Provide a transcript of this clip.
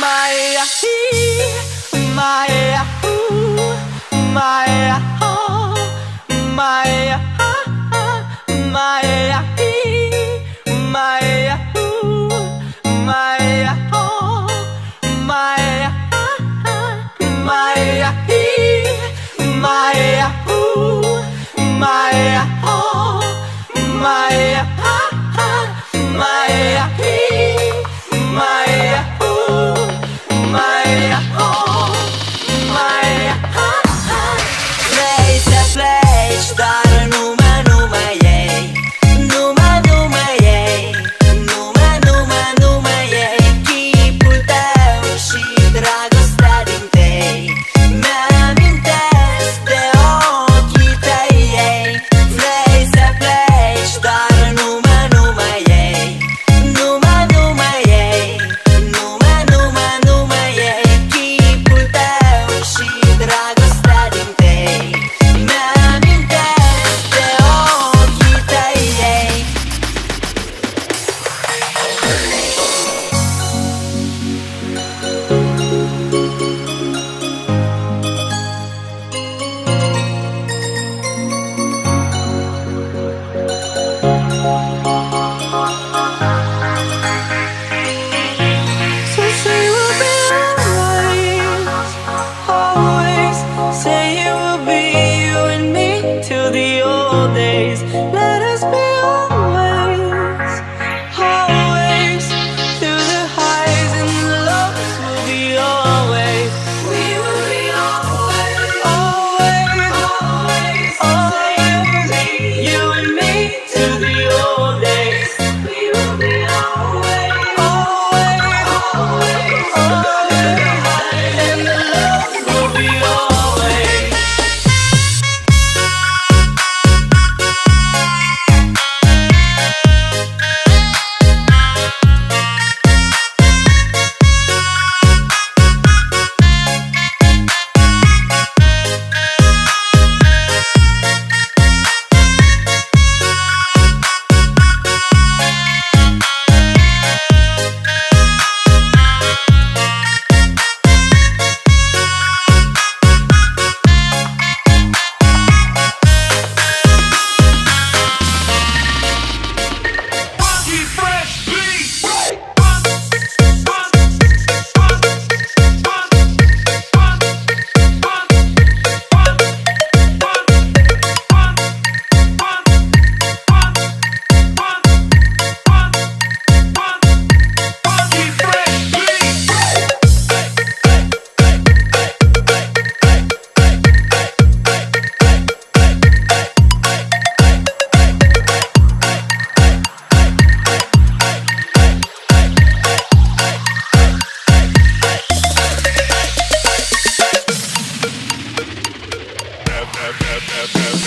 my, my. F, F, F.